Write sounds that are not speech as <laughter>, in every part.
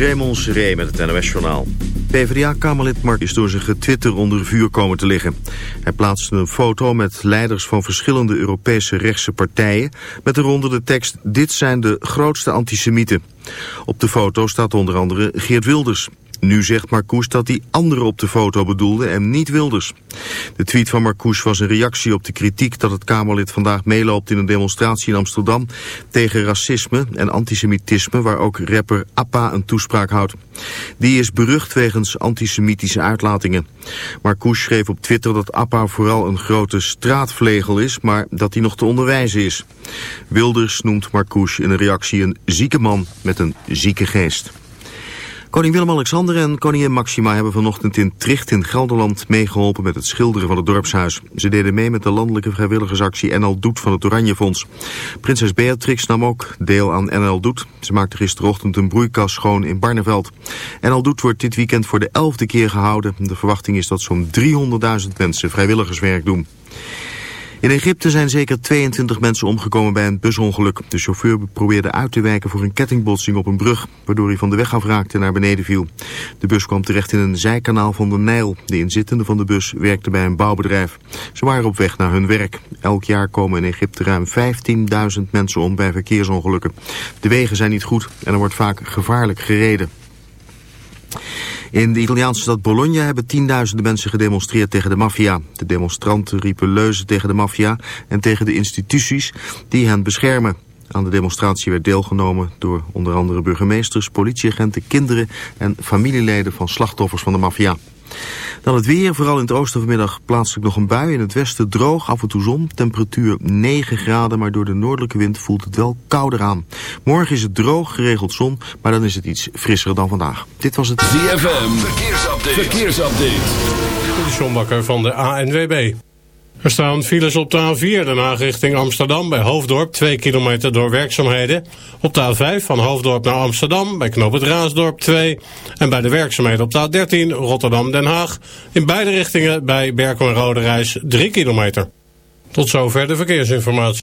Raymond Seré met het NOS-journaal. PvdA-kamerlid Mark is door zijn getwitter onder vuur komen te liggen. Hij plaatste een foto met leiders van verschillende Europese rechtse partijen... met eronder de tekst, dit zijn de grootste antisemieten. Op de foto staat onder andere Geert Wilders. Nu zegt Marcouch dat hij anderen op de foto bedoelde en niet Wilders. De tweet van Marcouch was een reactie op de kritiek dat het Kamerlid vandaag meeloopt in een demonstratie in Amsterdam tegen racisme en antisemitisme waar ook rapper Appa een toespraak houdt. Die is berucht wegens antisemitische uitlatingen. Marcouch schreef op Twitter dat Appa vooral een grote straatvlegel is, maar dat hij nog te onderwijzen is. Wilders noemt Marcouch in een reactie een zieke man met een zieke geest. Koning Willem-Alexander en koningin Maxima hebben vanochtend in Tricht in Gelderland meegeholpen met het schilderen van het dorpshuis. Ze deden mee met de landelijke vrijwilligersactie NL Doet van het Oranjefonds. Prinses Beatrix nam ook deel aan NL Doet. Ze maakte gisterochtend een broeikas schoon in Barneveld. NL Doet wordt dit weekend voor de elfde keer gehouden. De verwachting is dat zo'n 300.000 mensen vrijwilligerswerk doen. In Egypte zijn zeker 22 mensen omgekomen bij een busongeluk. De chauffeur probeerde uit te wijken voor een kettingbotsing op een brug, waardoor hij van de weg afraakte en naar beneden viel. De bus kwam terecht in een zijkanaal van de Nijl. De inzittenden van de bus werkten bij een bouwbedrijf. Ze waren op weg naar hun werk. Elk jaar komen in Egypte ruim 15.000 mensen om bij verkeersongelukken. De wegen zijn niet goed en er wordt vaak gevaarlijk gereden. In de Italiaanse stad Bologna hebben tienduizenden mensen gedemonstreerd tegen de maffia. De demonstranten riepen leuzen tegen de maffia en tegen de instituties die hen beschermen. Aan de demonstratie werd deelgenomen door onder andere burgemeesters, politieagenten, kinderen en familieleden van slachtoffers van de maffia. Dan het weer, vooral in het oosten vanmiddag plaatselijk nog een bui. In het westen droog, af en toe zon. Temperatuur 9 graden, maar door de noordelijke wind voelt het wel kouder aan. Morgen is het droog, geregeld zon, maar dan is het iets frisser dan vandaag. Dit was het ZFM, verkeersupdate. verkeersupdate. De John van de ANWB. Er staan files op de A4, daarna richting Amsterdam bij Hoofddorp, 2 kilometer door werkzaamheden. Op de A5 van Hoofddorp naar Amsterdam bij Knoop Raasdorp 2. En bij de werkzaamheden op de A13 Rotterdam-Den Haag. In beide richtingen bij Berkel en Rode Reis 3 kilometer. Tot zover de verkeersinformatie.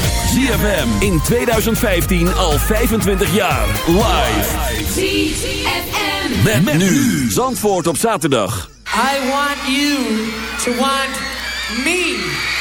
ZFM in 2015 al 25 jaar. Live. ZFM. Met, met nu. Zandvoort op zaterdag. I want you to want me.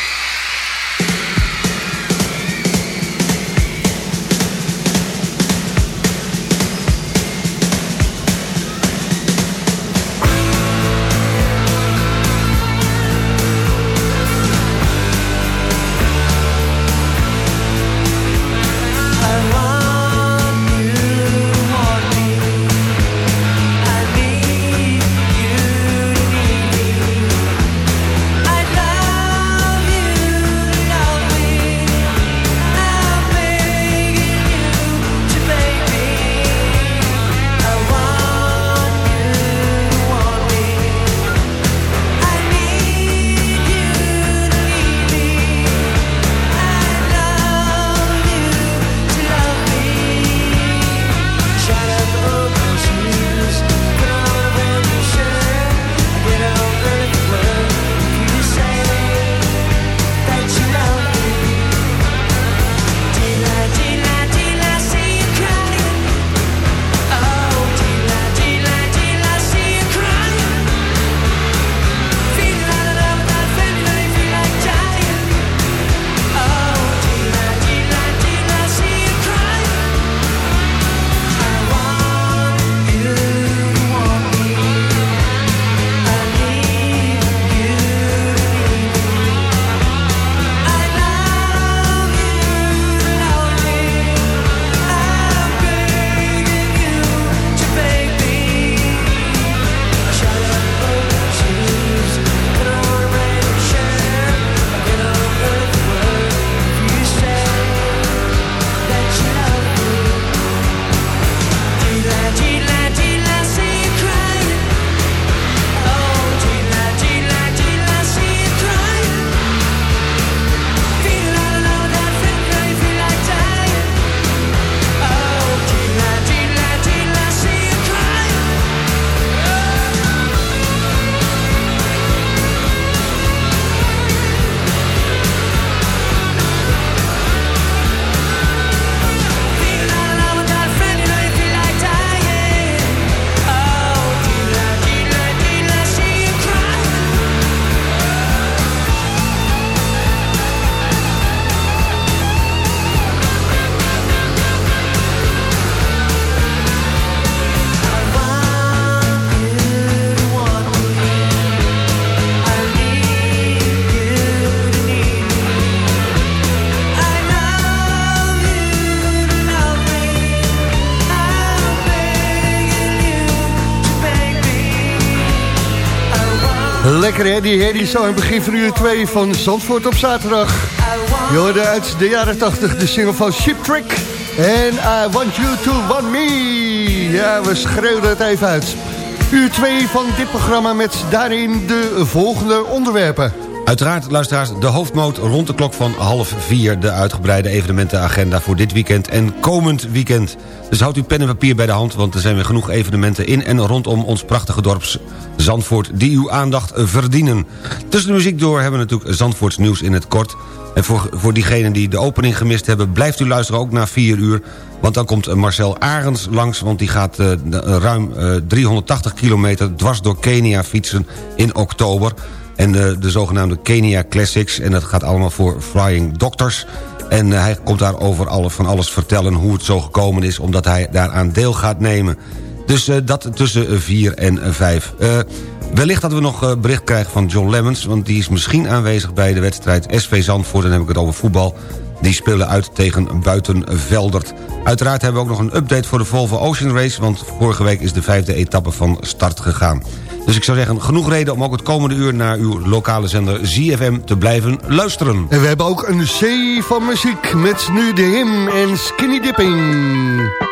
Lekker hè, die herrie zo in begin van uur 2 van Zandvoort op zaterdag. Je hoorde uit de jaren 80 de single van Ship Trick. En I Want You To Want Me. Ja, we schreeuwden het even uit. Uur 2 van dit programma met daarin de volgende onderwerpen. Uiteraard, luisteraars, de hoofdmoot rond de klok van half vier... de uitgebreide evenementenagenda voor dit weekend en komend weekend. Dus houd uw pen en papier bij de hand... want er zijn weer genoeg evenementen in en rondom ons prachtige dorp Zandvoort... die uw aandacht verdienen. Tussen de muziek door hebben we natuurlijk Zandvoorts nieuws in het kort... En voor, voor diegenen die de opening gemist hebben... blijft u luisteren ook na 4 uur. Want dan komt Marcel Arends langs... want die gaat uh, ruim uh, 380 kilometer dwars door Kenia fietsen in oktober. En de, de zogenaamde Kenia Classics. En dat gaat allemaal voor Flying Doctors. En uh, hij komt daarover alles, van alles vertellen hoe het zo gekomen is... omdat hij daaraan deel gaat nemen. Dus uh, dat tussen 4 en 5. Uh, wellicht dat we nog bericht krijgen van John Lemmens... want die is misschien aanwezig bij de wedstrijd SV Zandvoort... dan heb ik het over voetbal. Die spelen uit tegen Buitenveldert. Uiteraard hebben we ook nog een update voor de Volvo Ocean Race... want vorige week is de vijfde etappe van start gegaan. Dus ik zou zeggen, genoeg reden om ook het komende uur... naar uw lokale zender ZFM te blijven luisteren. En we hebben ook een zee van muziek met nu de him en skinny dipping.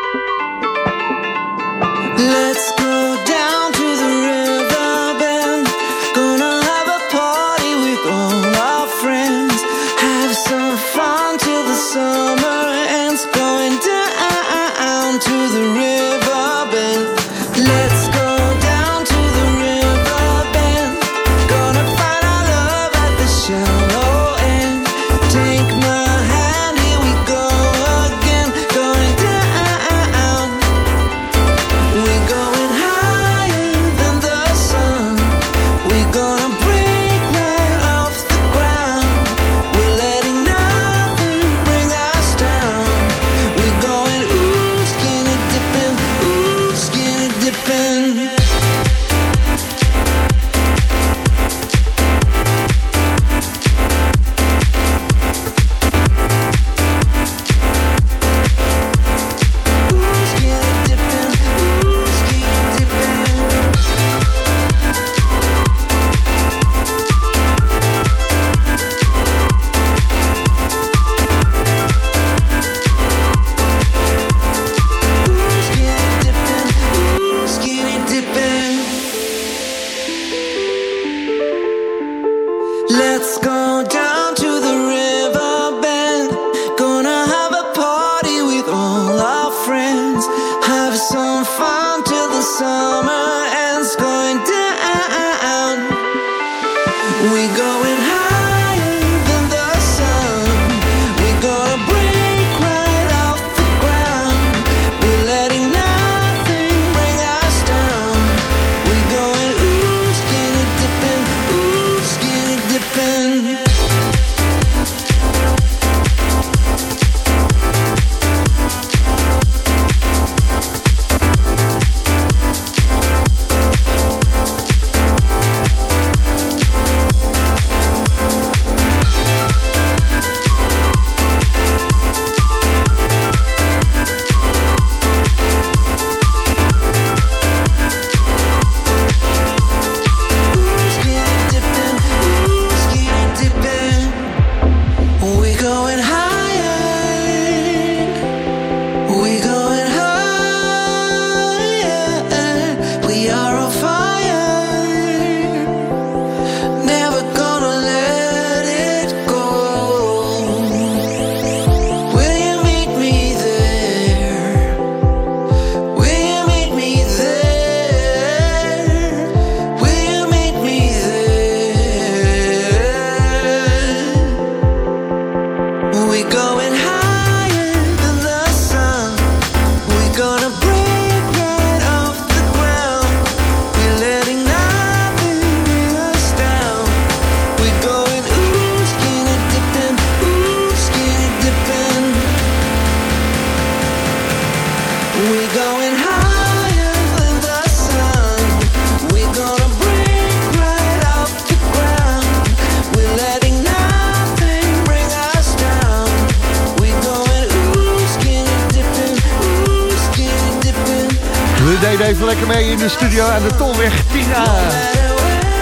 De studio aan de Tolweg 10A.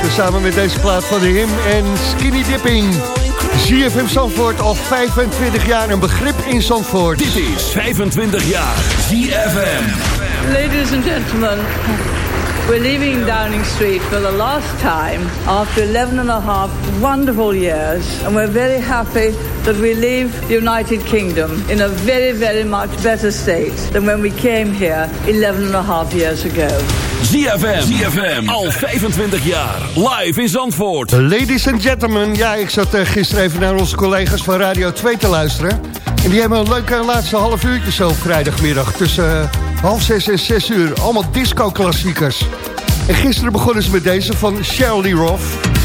Samen met deze plaat van de Him en Skinny Dipping. ZFM Zandvoort al 25 jaar een begrip in Zandvoort. Dit is 25 jaar ZFM. Ladies and gentlemen, we're leaving Downing Street for the last time after 11 and a half wonderful years. And we're very happy that we leave the United Kingdom in a very, very much better state than when we came here 11 and a half years ago. ZFM, ZFM, al 25 jaar, live in Zandvoort. Ladies and gentlemen, ja, ik zat uh, gisteren even naar onze collega's van Radio 2 te luisteren. En die hebben een leuke laatste half uurtje zo vrijdagmiddag tussen uh, half zes en zes uur. Allemaal disco-klassiekers. En gisteren begonnen ze met deze van Shirley Roth.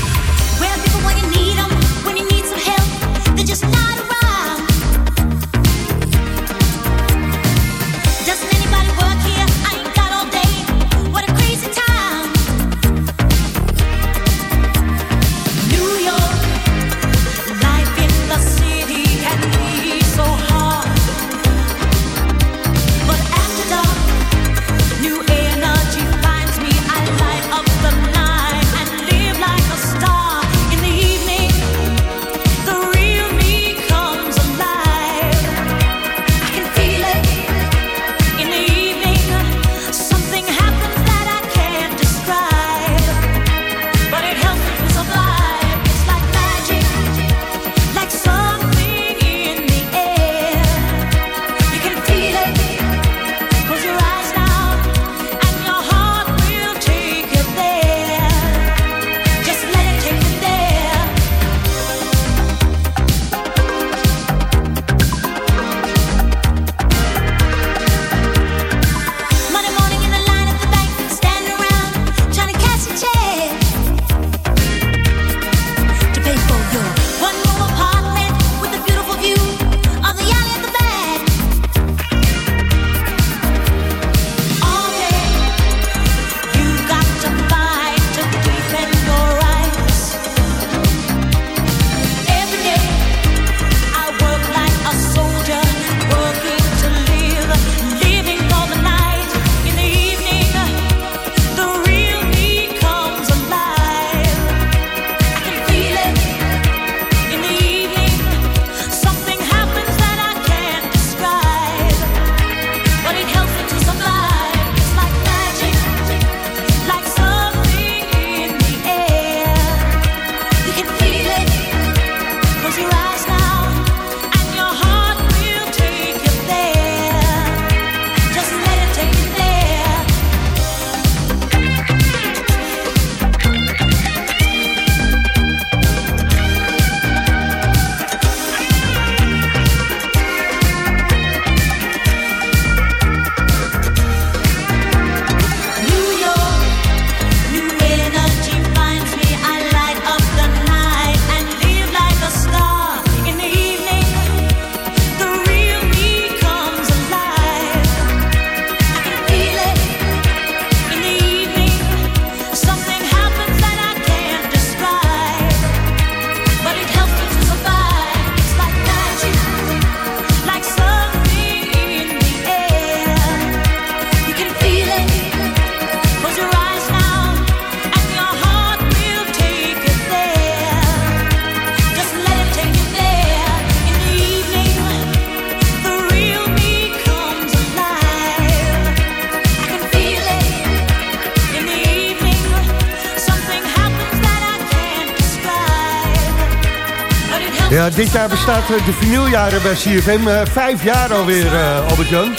Dit jaar bestaat eh, de vinyljaren bij CFM. Uh, vijf jaar alweer, Albert-Jan.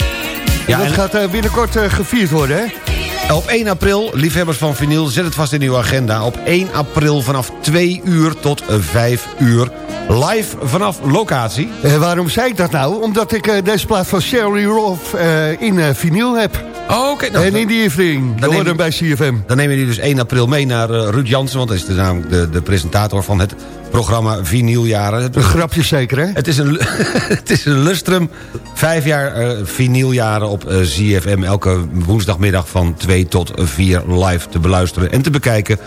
Ja, dat en... gaat binnenkort gevierd worden, hè? Op 1 april, liefhebbers van vinyl, zet het vast in uw agenda. Op 1 april vanaf 2 uur tot 5 uur. Live vanaf locatie. En waarom zei ik dat nou? Omdat ik deze plaat van Sherry Roth in vinyl heb. Oh, oké. nou, en in die evening, dan horen bij CFM. Dan nemen die dus 1 april mee naar uh, Ruud Jansen... want hij is namelijk de, de presentator van het programma Vinyljaren. Een grapje zeker, hè? Het is een, <laughs> het is een lustrum. Vijf jaar uh, vinyljaren op uh, ZFM. Elke woensdagmiddag van 2 tot 4 live te beluisteren en te bekijken...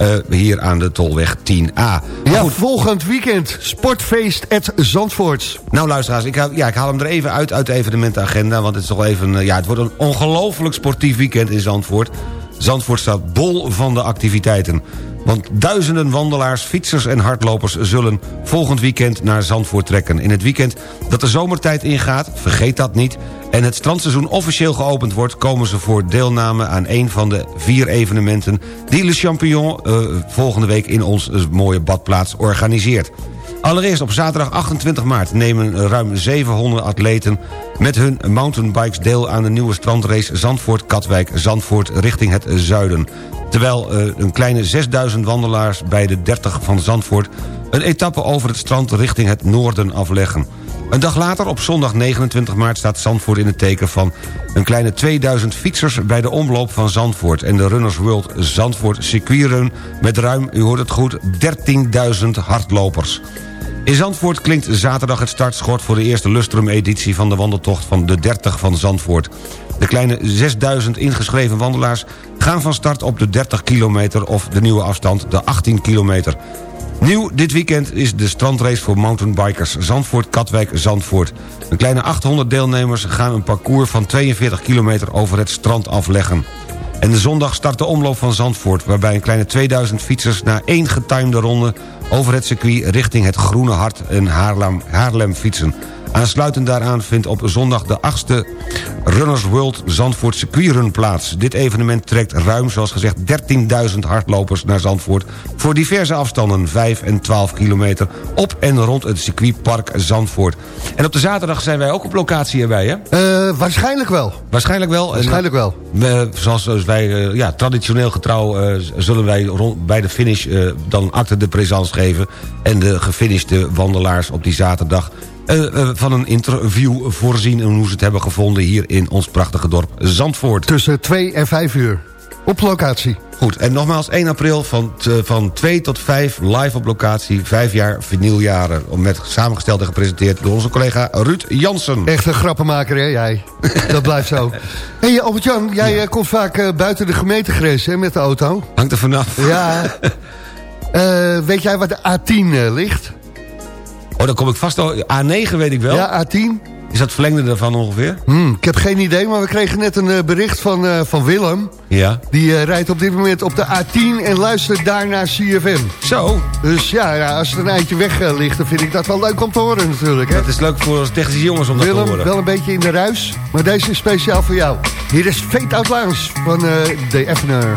Uh, hier aan de Tolweg 10A. Maar ja, goed. volgend weekend. Sportfeest at Zandvoort. Nou luisteraars, ik haal, ja, ik haal hem er even uit uit de evenementenagenda. Want het is toch even... ja, het wordt een ongelooflijk sportief weekend in Zandvoort. Zandvoort staat bol van de activiteiten. Want duizenden wandelaars, fietsers en hardlopers... zullen volgend weekend naar Zandvoort trekken. In het weekend dat de zomertijd ingaat, vergeet dat niet... en het strandseizoen officieel geopend wordt... komen ze voor deelname aan een van de vier evenementen... die Le Champignon uh, volgende week in ons mooie badplaats organiseert. Allereerst op zaterdag 28 maart nemen ruim 700 atleten... met hun mountainbikes deel aan de nieuwe strandrace Zandvoort-Katwijk-Zandvoort richting het zuiden. Terwijl uh, een kleine 6000 wandelaars bij de 30 van Zandvoort... een etappe over het strand richting het noorden afleggen. Een dag later, op zondag 29 maart, staat Zandvoort in het teken van... een kleine 2000 fietsers bij de omloop van Zandvoort... en de Runners World Zandvoort Circuitrun met ruim, u hoort het goed, 13.000 hardlopers. In Zandvoort klinkt zaterdag het startschot voor de eerste Lustrum-editie... van de wandeltocht van de 30 van Zandvoort. De kleine 6000 ingeschreven wandelaars gaan van start op de 30 kilometer... of de nieuwe afstand, de 18 kilometer. Nieuw dit weekend is de strandrace voor mountainbikers Zandvoort-Katwijk-Zandvoort. Een kleine 800 deelnemers gaan een parcours van 42 kilometer over het strand afleggen. En de zondag start de omloop van Zandvoort... waarbij een kleine 2000 fietsers na één getimede ronde... over het circuit richting het Groene Hart en Haarlem, Haarlem fietsen. Aansluitend daaraan vindt op zondag de 8e Runners World Zandvoort Circuitrun plaats. Dit evenement trekt ruim, zoals gezegd, 13.000 hardlopers naar Zandvoort... voor diverse afstanden, 5 en 12 kilometer... op en rond het circuitpark Zandvoort. En op de zaterdag zijn wij ook op locatie erbij, hè? Uh, waarschijnlijk wel. Waarschijnlijk wel. Waarschijnlijk wel. We, zoals wij, uh, ja, traditioneel getrouw... Uh, zullen wij rond, bij de finish dan acte de présence geven... en de gefinishte wandelaars op die zaterdag uh, uh, van een interview voorzien... en hoe ze het hebben gevonden hier in ons prachtige dorp Zandvoort. Tussen 2 en 5 uur. Op locatie. Goed, en nogmaals 1 april van, van 2 tot 5 live op locatie. Vijf jaar vinyljaren. Met samengesteld en gepresenteerd door onze collega Ruud Jansen. Echt een grappenmaker, hè, jij? <laughs> Dat blijft zo. Hé, hey, Albert-Jan, jij ja. komt vaak uh, buiten de gemeentegrens hè, met de auto. Hangt er vanaf. Ja. uh, <laughs> weet jij waar de A10 uh, ligt? Oh, dan kom ik vast al. A9 weet ik wel. Ja, A10. Is dat verlengde ervan ongeveer? Hmm, ik heb geen idee, maar we kregen net een uh, bericht van, uh, van Willem. Ja. Die uh, rijdt op dit moment op de A10 en luistert daar naar CFM. Zo. Dus ja, ja als het een eindje weg ligt, dan vind ik dat wel leuk om te horen natuurlijk. Hè? Dat is leuk voor technische jongens om Willem, dat te horen. wel een beetje in de ruis, maar deze is speciaal voor jou. Hier is Fate Out Lounge van The Evener.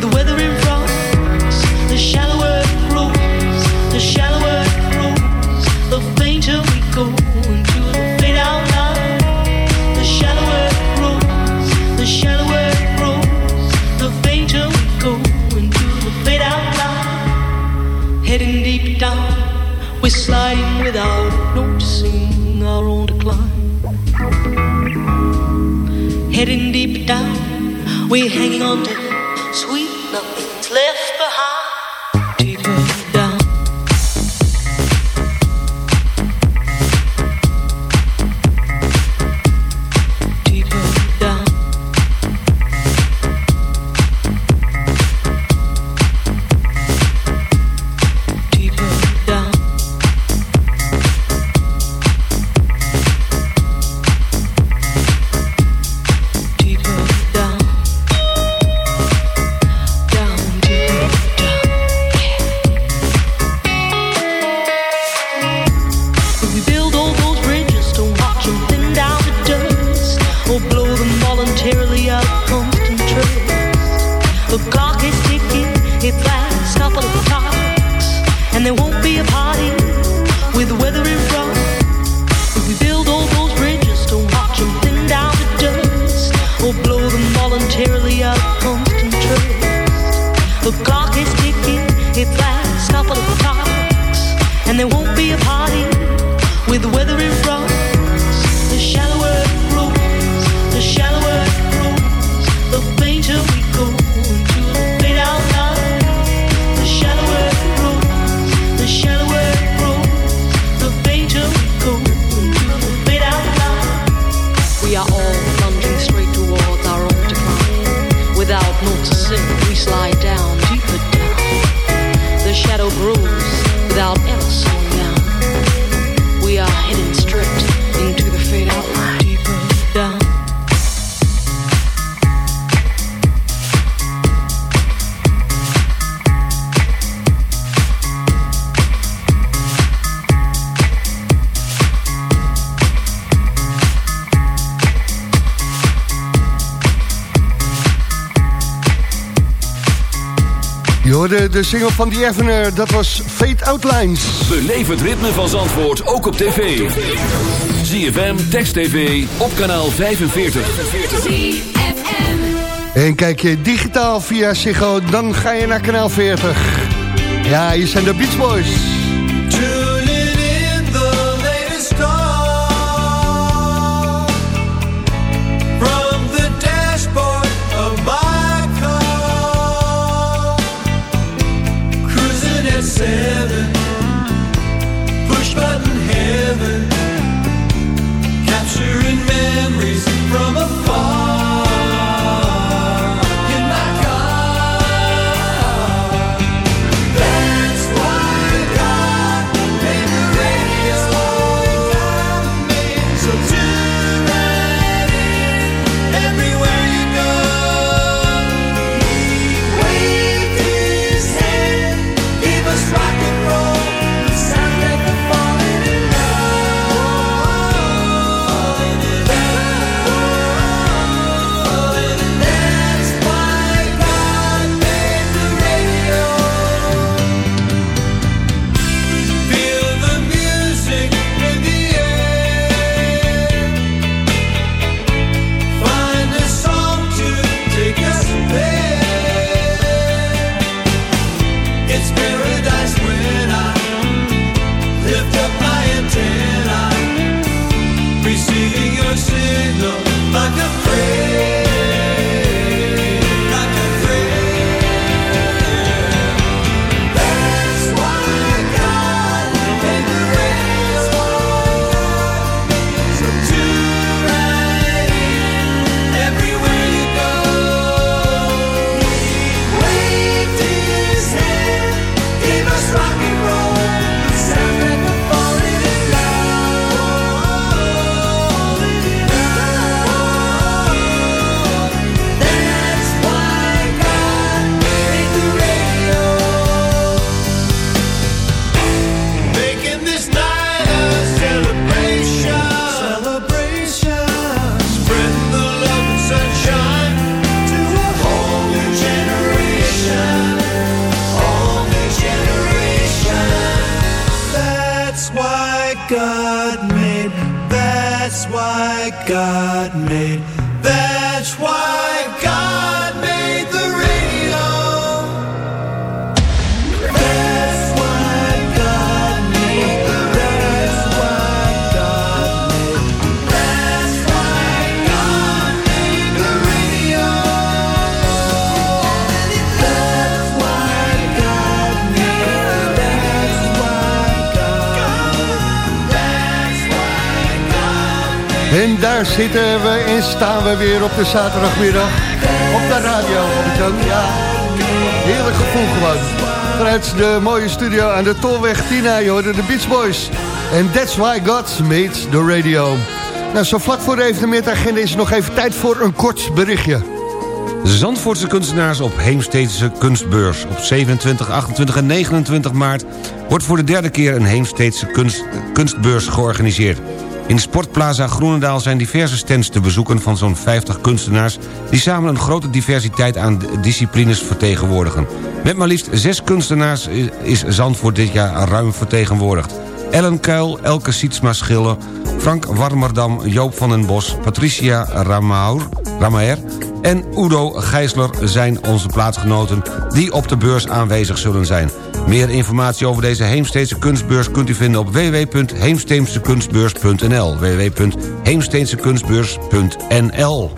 the weather in front. The shallower it the shallower it the fainter we go into the fade out line. The shallower it the shallower it the fainter we go into the fade out line. Heading deep down, we're sliding without noticing our own decline. Heading deep down, we're hanging on to single van The Evener, dat was Fate Outlines. Beleef het ritme van Zandvoort ook op tv. ZFM, Text TV, op kanaal 45. En kijk je digitaal via Ziggo, dan ga je naar kanaal 40. Ja, hier zijn de Beach Boys. Seven, push button heaven, capturing memories from afar. Zitten we en staan we weer op de zaterdagmiddag. Op de radio. Ja, heerlijk gevoel gewoon. Vanuit de mooie studio aan de Tolweg Tina, je hoorde de Beach Boys. En that's why God made the radio. Nou, zo vlak voor de evenementagenda is er nog even tijd voor een kort berichtje. Zandvoortse kunstenaars op Heemsteedse kunstbeurs. Op 27, 28 en 29 maart wordt voor de derde keer een Heemsteedse kunst, kunstbeurs georganiseerd. In Sportplaza Groenendaal zijn diverse stands te bezoeken van zo'n 50 kunstenaars... die samen een grote diversiteit aan disciplines vertegenwoordigen. Met maar liefst zes kunstenaars is Zandvoort dit jaar ruim vertegenwoordigd. Ellen Kuil, Elke Sietsma Schiller, Frank Warmerdam, Joop van den Bos... Patricia Ramaur, Ramaer en Udo Gijsler zijn onze plaatsgenoten... die op de beurs aanwezig zullen zijn. Meer informatie over deze Heemsteense kunstbeurs kunt u vinden op www.heemsteensekunstbeurs.nl www.heemsteensekunstbeurs.nl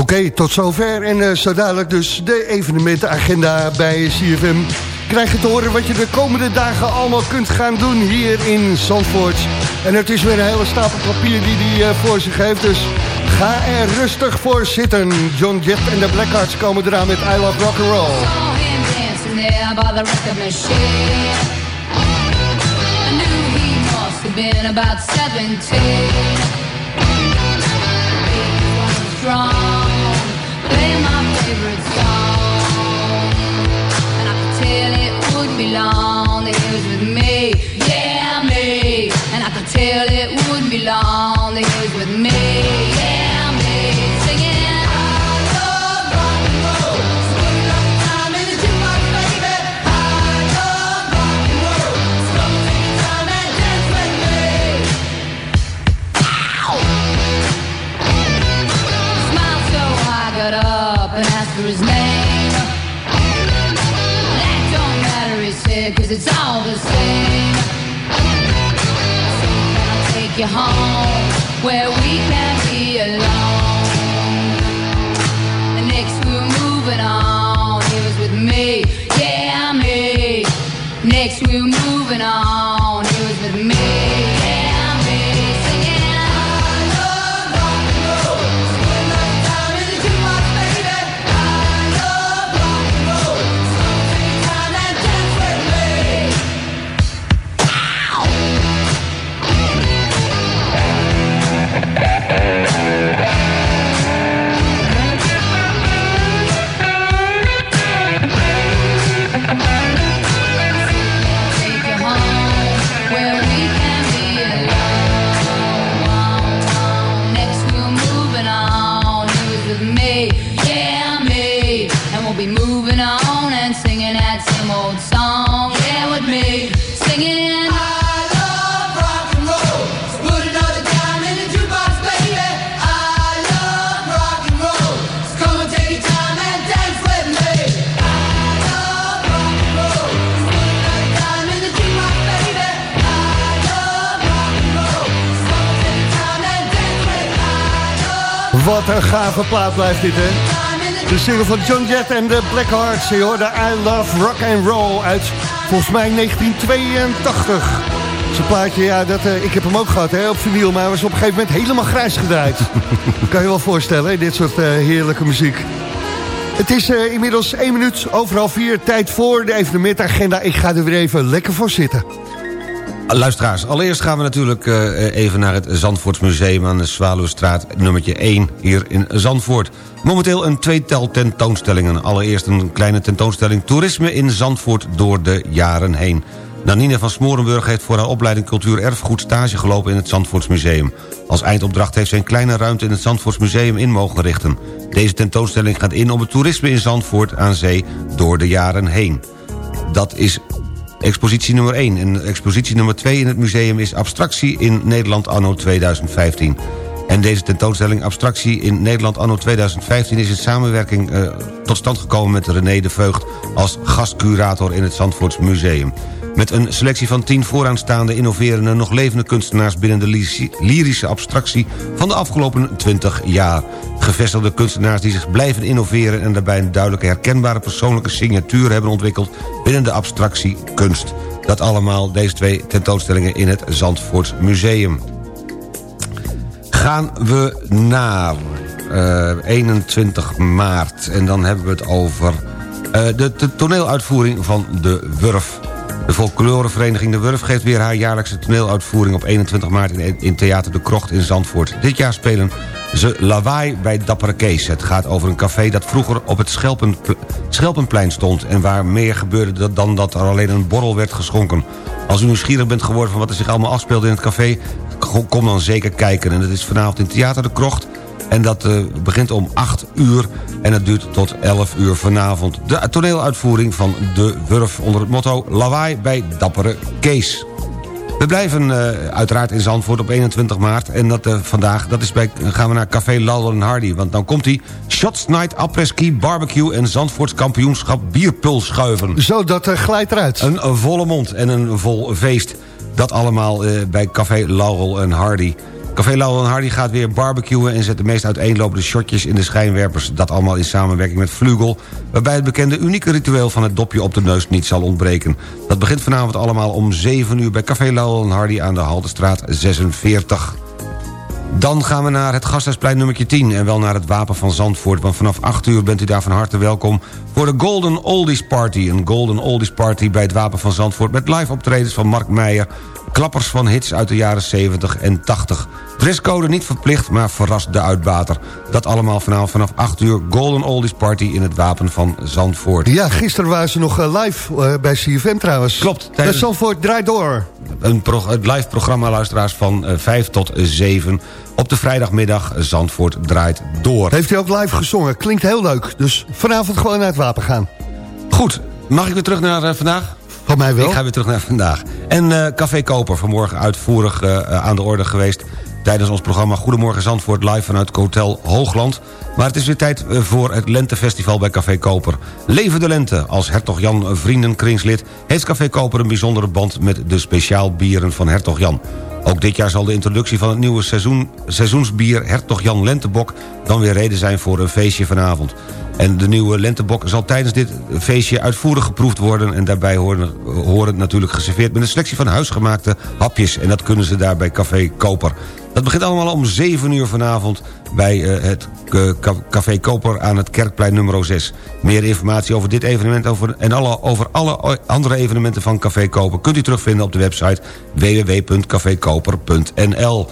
Oké, tot zover. En uh, zo dadelijk dus de evenementenagenda bij CFM. Krijg je te horen wat je de komende dagen allemaal kunt gaan doen hier in Zandvoort. En het is weer een hele stapel papier die hij uh, voor zich heeft. Dus ga er rustig voor zitten. John Jett en de Blackhearts komen eraan met I Love Rock and Roll. been about 17 strong home where we can Plaat blijft dit, hè? De single van John Jett en de Blackhearts. Je hoorde I Love Rock and Roll uit volgens mij 1982. Zo'n plaatje, ja, dat, eh, ik heb hem ook gehad hè, op vinyl, maar hij was op een gegeven moment helemaal grijs gedraaid. <laughs> kan je wel voorstellen, hè, dit soort eh, heerlijke muziek. Het is eh, inmiddels 1 minuut, overal 4, tijd voor de evenementagenda. Ik ga er weer even lekker voor zitten. Luisteraars, allereerst gaan we natuurlijk uh, even naar het Zandvoortsmuseum... aan de Zwaluwstraat nummertje 1 hier in Zandvoort. Momenteel een tweetal tentoonstellingen. Allereerst een kleine tentoonstelling Toerisme in Zandvoort door de jaren heen. Nanine van Smorenburg heeft voor haar opleiding Cultuur Erfgoed stage gelopen in het Zandvoortsmuseum. Als eindopdracht heeft zij een kleine ruimte in het Zandvoortsmuseum in mogen richten. Deze tentoonstelling gaat in op het toerisme in Zandvoort aan zee door de jaren heen. Dat is expositie nummer 1. En expositie nummer 2 in het museum is Abstractie in Nederland anno 2015. En deze tentoonstelling Abstractie in Nederland anno 2015... is in samenwerking uh, tot stand gekomen met René de Veugd... als gastcurator in het Zandvoorts Museum. Met een selectie van tien vooraanstaande innoverende... nog levende kunstenaars binnen de lyrische abstractie... van de afgelopen 20 jaar. Gevestigde kunstenaars die zich blijven innoveren... en daarbij een duidelijke herkenbare persoonlijke signatuur hebben ontwikkeld... binnen de abstractiekunst. Dat allemaal deze twee tentoonstellingen in het Zandvoorts Museum gaan we naar uh, 21 maart. En dan hebben we het over de, de toneeluitvoering van De Wurf. De folklorevereniging De Wurf geeft weer haar jaarlijkse toneeluitvoering... op 21 maart in, Theater De Krocht in Zandvoort. Dit jaar spelen ze Lawaai bij Dappere Kees. Het gaat over een café dat vroeger op het Schelpen, Schelpenplein stond... en waar meer gebeurde dan dat er alleen een borrel werd geschonken. Als u nieuwsgierig bent geworden van wat er zich allemaal afspeelde in het café... kom dan zeker kijken. En dat is vanavond in Theater De Krocht... En dat uh, begint om 8 uur en het duurt tot 11 uur vanavond. De toneeluitvoering van De Wurf onder het motto... Lawaai bij Dappere Kees. We blijven eh, uiteraard in Zandvoort op 21 maart. En dat, eh, vandaag dat is bij, gaan we naar Café Laudel en Hardy. Want dan komt hij Shots Night, Après-ski, Barbecue... en Zandvoorts kampioenschap bierpuls schuiven. Zo, dat uh, glijdt eruit. Een, een volle mond en een vol feest. Dat allemaal bij Café Laurel en Hardy. Café Laurel en Hardy gaat weer barbecuen... en zet de meest uiteenlopende shotjes in de schijnwerpers. Dat allemaal in samenwerking met Vlugel... waarbij het bekende unieke ritueel van het dopje op de neus niet zal ontbreken. Dat begint vanavond allemaal om 7 uur bij Café Laurel en Hardy... aan de Haltestraat 46. Dan gaan we naar het Gasthuisplein nummertje 10... en wel naar het Wapen van Zandvoort... want vanaf 8 uur bent u daar van harte welkom... voor de Golden Oldies Party. Een Golden Oldies Party bij het Wapen van Zandvoort... met live optredens van Mark Meijer... klappers van hits uit de jaren 70 en 80. Dresscode niet verplicht, maar verrast de uitbater. Dat allemaal vanavond vanaf 8 uur Golden Oldies Party... in het Wapen van Zandvoort. Ja, gisteren waren ze nog eh, live uh, bij CFM trouwens. Klopt. Tijdens... Zandvoort draait door. Een het live programma luisteraars van uh, 5 tot 7 op de vrijdagmiddag Zandvoort draait door. Heeft hij ook live gezongen. Klinkt heel leuk. Dus vanavond gewoon naar het wapen gaan. Goed. Mag ik weer terug naar vandaag? Van mij wel. Ik ga weer terug naar vandaag. En uh, Café Koper, vanmorgen uitvoerig uh, aan de orde geweest... tijdens ons programma Goedemorgen Zandvoort... live vanuit Hotel Hoogland. Maar het is weer tijd voor het Lentefestival bij Café Koper. Leven de lente. Als Hertog Jan vriendenkringslid... heeft Café Koper een bijzondere band... met de speciaal bieren van Hertog Jan. Ook dit jaar zal de introductie van het nieuwe seizoen, seizoensbier Hertog Jan Lentebok dan weer reden zijn voor een feestje vanavond. En de nieuwe Lentebok zal tijdens dit feestje uitvoerig geproefd worden... en daarbij horen, horen natuurlijk geserveerd met een selectie van huisgemaakte hapjes. En dat kunnen ze daar bij Café Koper. Dat begint allemaal om 7 uur vanavond bij uh, het uh, Café Koper aan het Kerkplein nummer 6. Meer informatie over dit evenement over, en alle, over alle andere evenementen van Café Koper... kunt u terugvinden op de website www.cafekoper.nl.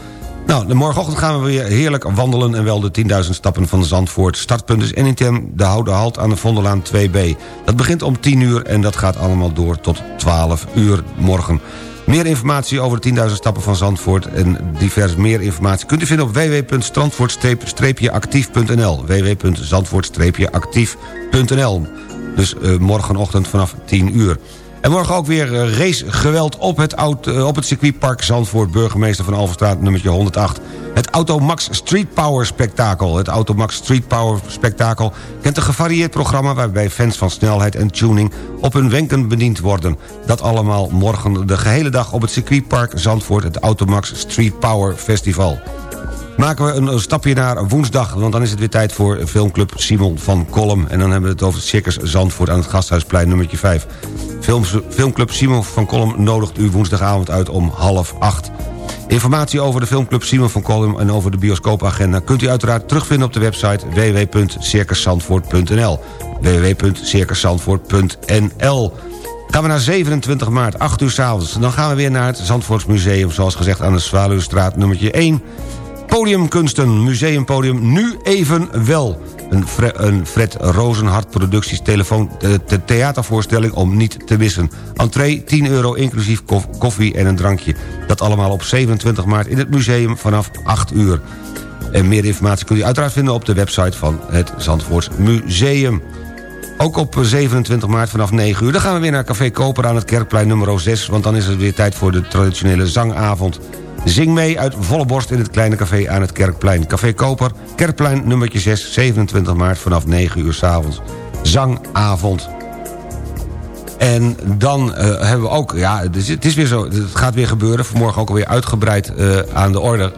Nou, morgenochtend gaan we weer heerlijk wandelen... en wel de 10.000 stappen van Zandvoort. Startpunt is Enintem, de Houden Halt aan de Vondelaan 2B. Dat begint om 10 uur en dat gaat allemaal door tot 12 uur morgen. Meer informatie over de 10.000 stappen van Zandvoort... en divers meer informatie kunt u vinden op www.strandvoort-actief.nl www.zandvoort-actief.nl Dus uh, morgenochtend vanaf 10 uur. En morgen ook weer uh, racegeweld op het, oud, uh, op het circuitpark Zandvoort... burgemeester van Alverstraat, nummertje 108. Het Automax Street Power Spektakel. Het Automax Street Power Spektakel kent een gevarieerd programma... waarbij fans van snelheid en tuning op hun wenken bediend worden. Dat allemaal morgen de gehele dag op het circuitpark Zandvoort... het Automax Street Power Festival maken we een stapje naar woensdag... want dan is het weer tijd voor filmclub Simon van Kolm. En dan hebben we het over Circus Zandvoort aan het Gasthuisplein nummertje 5. Film, filmclub Simon van Kolm nodigt u woensdagavond uit om half acht. Informatie over de filmclub Simon van Kolm en over de bioscoopagenda... kunt u uiteraard terugvinden op de website www.circuszandvoort.nl www.circuszandvoort.nl Gaan we naar 27 maart, 8 uur s'avonds. Dan gaan we weer naar het Zandvoortsmuseum, zoals gezegd aan de Zwaluwstraat nummertje 1... Podiumkunsten, museumpodium, nu even wel. Een, een Fred Rozenhart producties telefoon de theatervoorstelling om niet te missen. Entree 10 euro inclusief koffie en een drankje. Dat allemaal op 27 maart in het museum vanaf 8 uur. En meer informatie kunt u uiteraard vinden op de website van het Zandvoorts Museum. Ook op 27 maart vanaf 9 uur. Dan gaan we weer naar Café Koper aan het Kerkplein nummer 6... want dan is het weer tijd voor de traditionele zangavond. Zing mee uit volle borst in het kleine café aan het Kerkplein. Café Koper, Kerkplein nummertje 6, 27 maart vanaf 9 uur s'avonds. Zangavond. En dan uh, hebben we ook, ja, het is weer zo, het gaat weer gebeuren. Vanmorgen ook alweer uitgebreid uh, aan de orde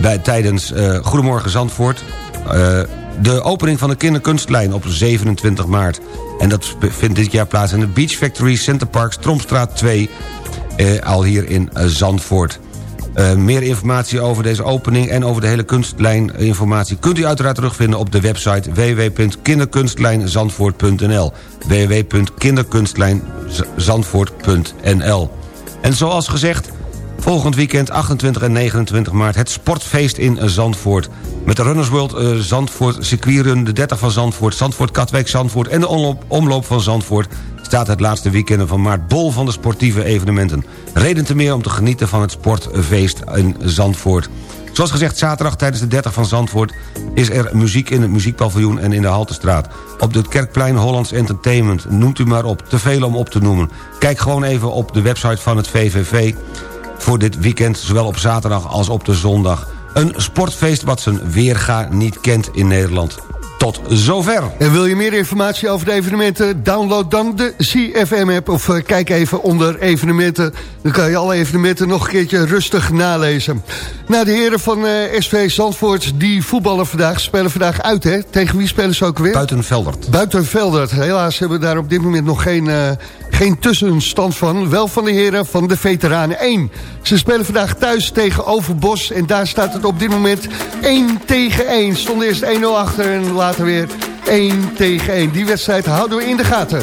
bij, tijdens uh, Goedemorgen Zandvoort. de opening van de kinderkunstlijn op 27 maart. En dat vindt dit jaar plaats in de Beach Factory Center Park Stromstraat 2... al hier in Zandvoort. Uh, meer informatie over deze opening en over de hele kunstlijninformatie... kunt u uiteraard terugvinden op de website www.kinderkunstlijnzandvoort.nl www.kinderkunstlijnzandvoort.nl En zoals gezegd, volgend weekend 28 en 29 maart... het sportfeest in Zandvoort. Met de Runners World uh, Zandvoort circuitrun, de 30 van Zandvoort... Zandvoort, Katwijk, Zandvoort en de omloop van Zandvoort staat het laatste weekend van maart bol van de sportieve evenementen. Reden te meer om te genieten van het sportfeest in Zandvoort. Zoals gezegd, zaterdag tijdens de 30 van Zandvoort... is er muziek in het muziekpaviljoen en in de Haltestraat. Op het Kerkplein Hollands Entertainment, noemt u maar op. Te veel om op te noemen. Kijk gewoon even op de website van het VVV... voor dit weekend, zowel op zaterdag als op de zondag. Een sportfeest wat zijn weerga niet kent in Nederland. Tot zover. En wil je meer informatie over de evenementen? Download dan de CFM-app of eh, kijk even onder evenementen. Dan kan je alle evenementen nog een keertje rustig nalezen. Nou, de heren van eh, SV Zandvoort, die voetballen vandaag, spelen vandaag uit, hè? Tegen wie spelen ze ook weer? Buitenveldert. Buitenveldert. Helaas hebben we daar op dit moment nog geen, eh, geen tussenstand van. Wel van de heren van de Veteranen 1. Ze spelen vandaag thuis tegen Overbos en daar staat het op dit moment 1 tegen 1. Stond eerst 1-0 achter en later weer 1 tegen 1. Die wedstrijd houden we in de gaten.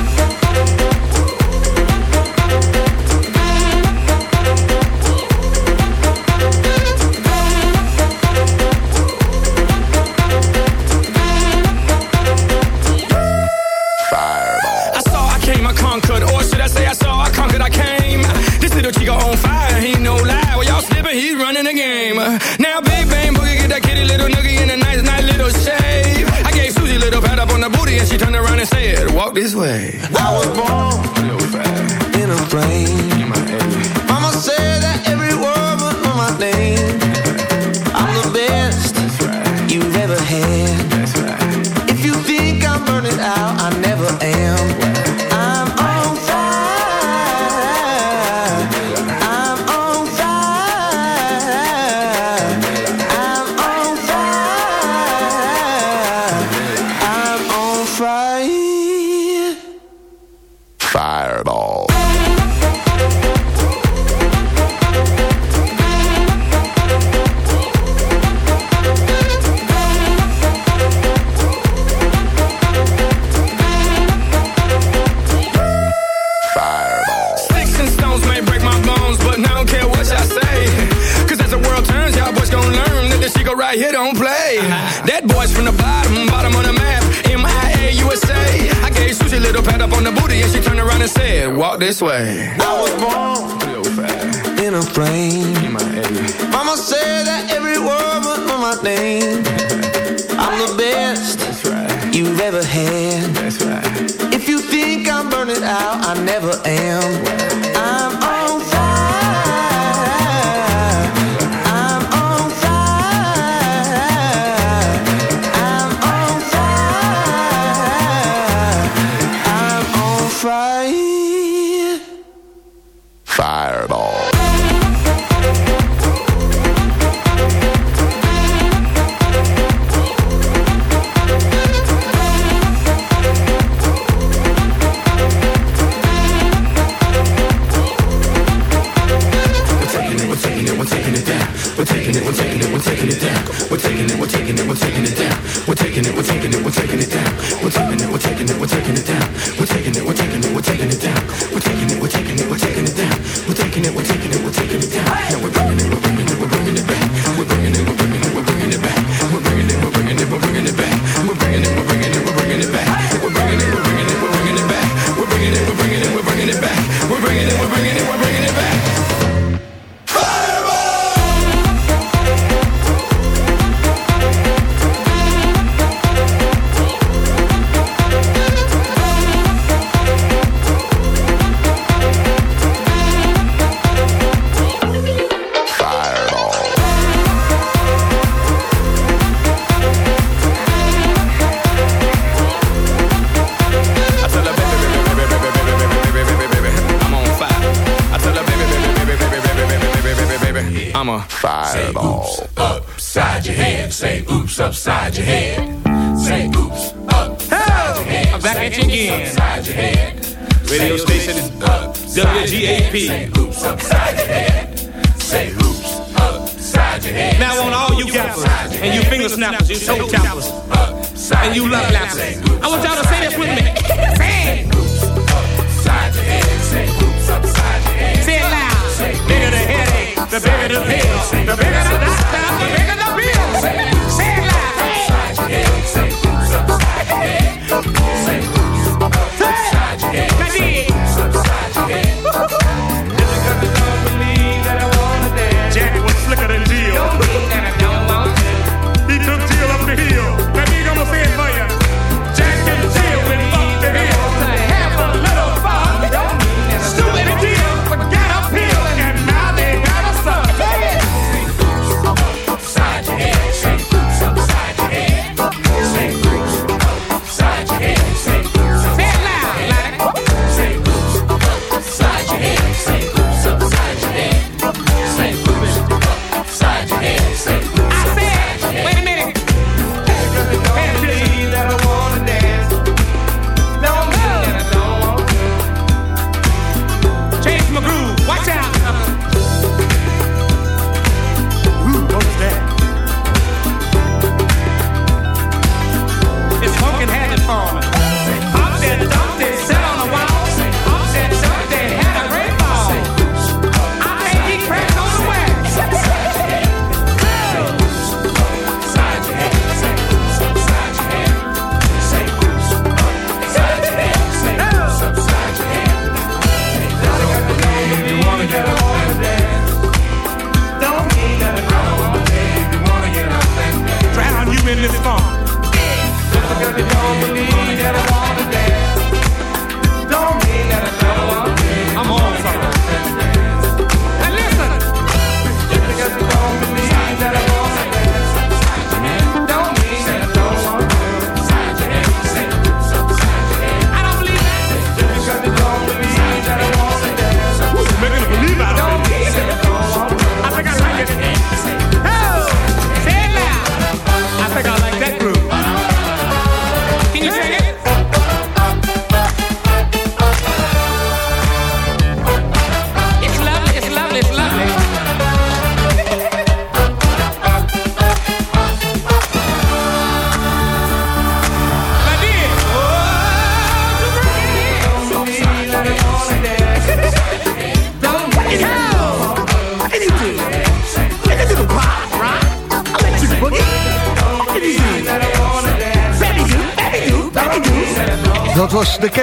Now, big bang boogie, get that kitty little noogie in a nice, nice little shave. I gave Susie a little pat up on the booty, and she turned around and said, "Walk this way." I was born in a plane. Mama said that every word was on my name.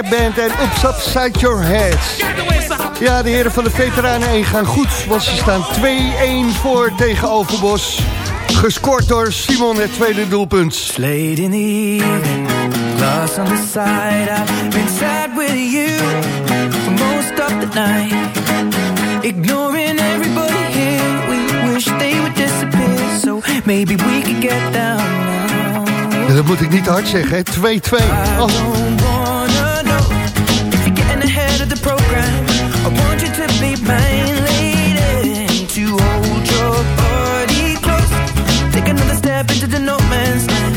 Band en Oops Upside Your Head. Ja, de heren van de Veteranen 1 gaan goed, want ze staan 2-1 voor tegen Overbos. Gescoord door Simon, het tweede doelpunt. Late in the evening, glass on the side. I've been sad with you for most of the night. Ignoring everybody here, we wish they would disappear. So maybe we could get down now. Dat moet ik niet hard zeggen, hè? 2-2. The program. I want you to be mine, lady, to hold your body close. Take another step into the no man's land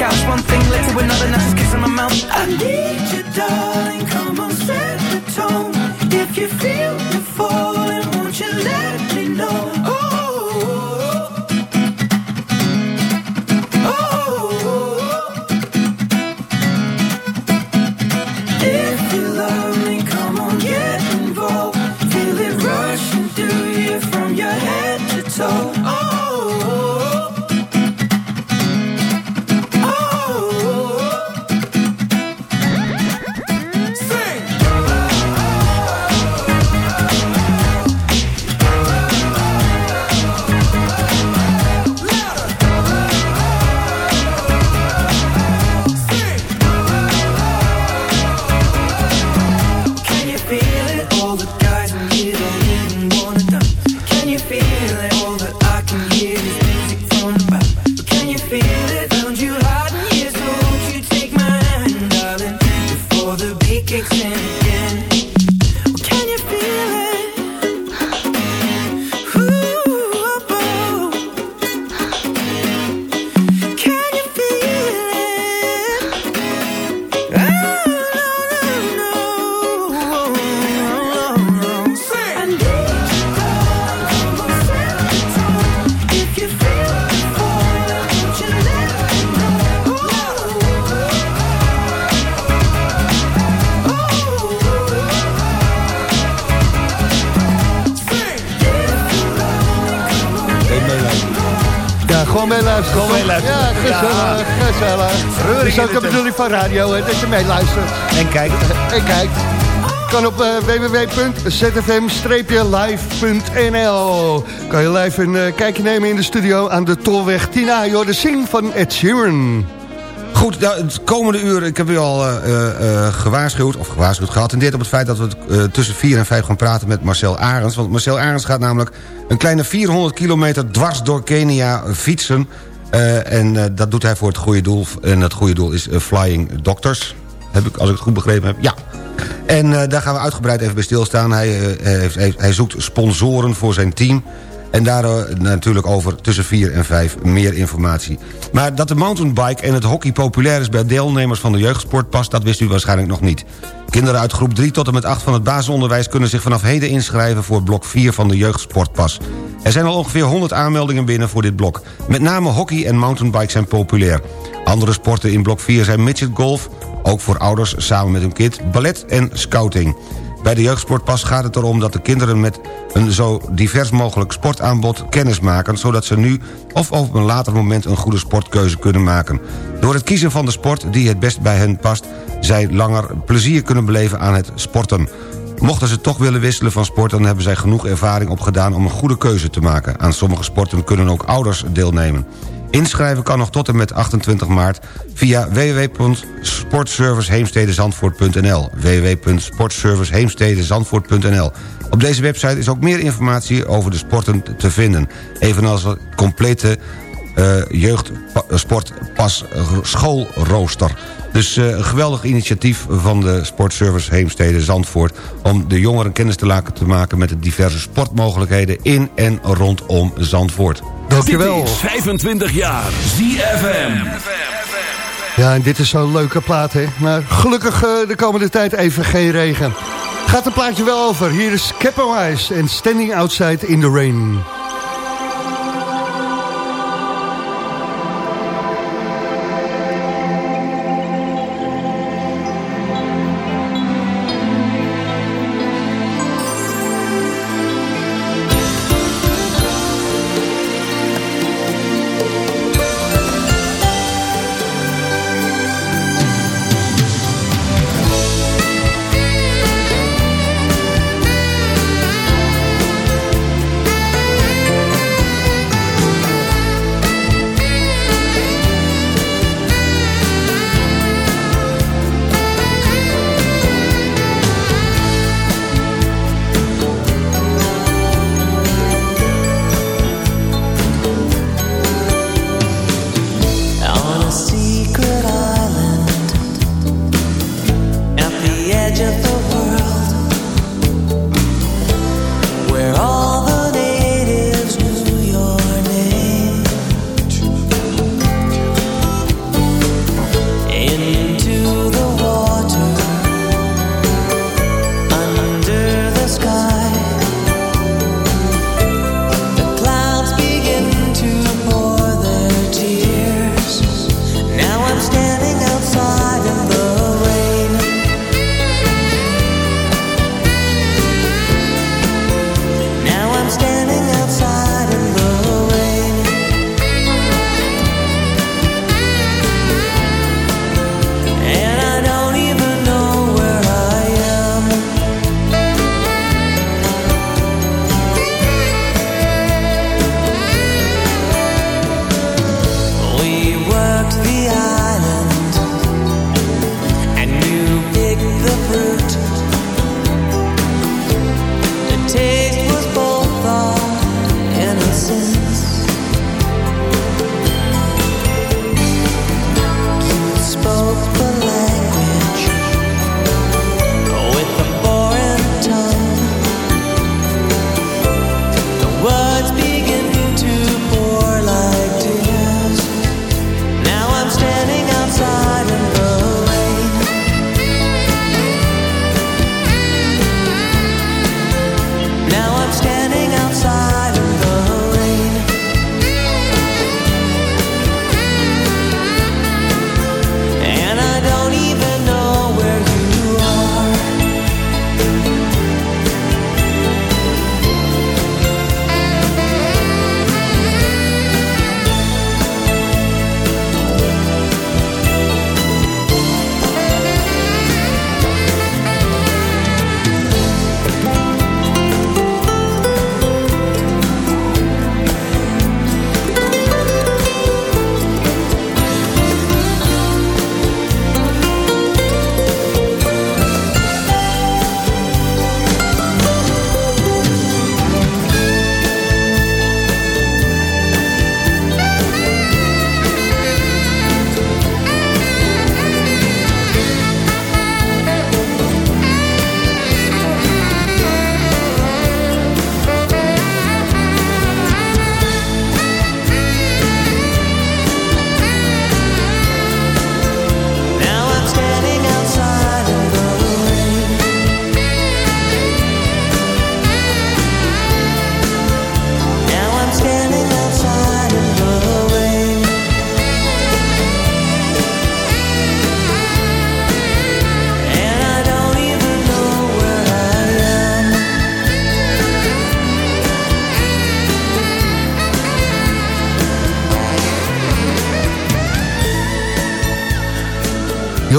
couch. One thing led to another, now just kissing my mouth. I need you, darling. Come on, set the tone. If you feel the falling, won't you let me know? Radio, hè, dat je meeluistert. En kijk. <laughs> En kijk. Kan op eh, www.zfm-live.nl Kan je live een eh, kijkje nemen in de studio aan de Tolweg Tina. Joh, de Sing van Ed Sheeran. Goed, nou, het komende uur, ik heb u al eh, eh, gewaarschuwd, of gewaarschuwd, geattendeerd op het feit dat we tussen 4 en 5 gaan praten met Marcel Arends. Want Marcel Arends gaat namelijk een kleine 400 kilometer dwars door Kenia fietsen. Eh, en eh, dat doet hij voor het goede doel. En dat goede doel is eh, Flying Doctors. Heb ik, als ik het goed begrepen heb, ja. En daar gaan we uitgebreid even bij stilstaan. Hij, hij zoekt sponsoren voor zijn team. En daar natuurlijk over tussen 4 en 5 meer informatie. Maar dat de mountainbike en het hockey populair is bij deelnemers van de jeugdsportpas... dat wist u waarschijnlijk nog niet. Kinderen uit groep 3 tot en met 8 van het basisonderwijs... kunnen zich vanaf heden inschrijven voor blok 4 van de jeugdsportpas. Er zijn al ongeveer 100 aanmeldingen binnen voor dit blok. Met name hockey en mountainbike zijn populair. Andere sporten in blok 4 zijn midget golf... ook voor ouders samen met hun kind, ballet en scouting. Bij de Jeugdsportpas gaat het erom dat de kinderen met een zo divers mogelijk sportaanbod kennis maken... zodat ze nu of op een later moment een goede sportkeuze kunnen maken. Door het kiezen van de sport die het best bij hen past... zij langer plezier kunnen beleven aan het sporten. Mochten ze toch willen wisselen van sport... dan hebben zij genoeg ervaring opgedaan om een goede keuze te maken. Aan sommige sporten kunnen ook ouders deelnemen. Inschrijven kan nog tot en met 28 maart via www.sportserviceheemstedenzandvoort.nl www.sportserviceheemstedenzandvoort.nl Op deze website is ook meer informatie over de sporten te vinden. Evenals het complete jeugdsportpas schoolrooster. Dus uh, een geweldig initiatief van de Sportservice Heemstede Zandvoort... om de jongeren kennis te laten te maken met de diverse sportmogelijkheden... in en rondom Zandvoort. Dankjewel. Dit is 25 jaar ZFM. Ja, en dit is zo'n leuke plaat, hè. Maar gelukkig uh, de komende tijd even geen regen. Gaat een plaatje wel over. Hier is Capwise en Standing Outside in the Rain.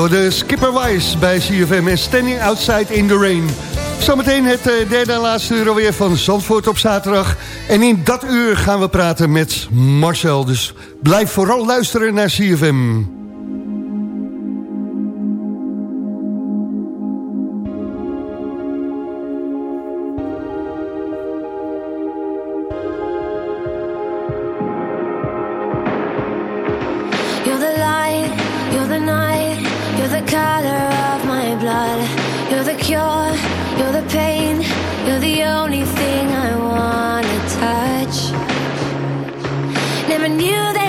de Skipper Wise bij CFM en Standing Outside in the Rain. Zometeen het eh, derde en laatste uur alweer van Zandvoort op zaterdag. En in dat uur gaan we praten met Marcel. Dus blijf vooral luisteren naar CFM. never knew that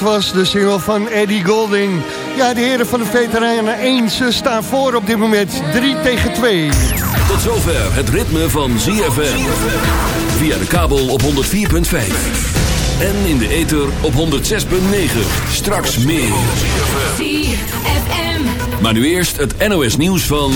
Was de single van Eddie Golding. Ja, de heren van de veteranen eens staan voor op dit moment. 3 tegen 2. Tot zover het ritme van ZFM. Via de kabel op 104.5. En in de ether op 106.9. Straks meer. Maar nu eerst het NOS nieuws van...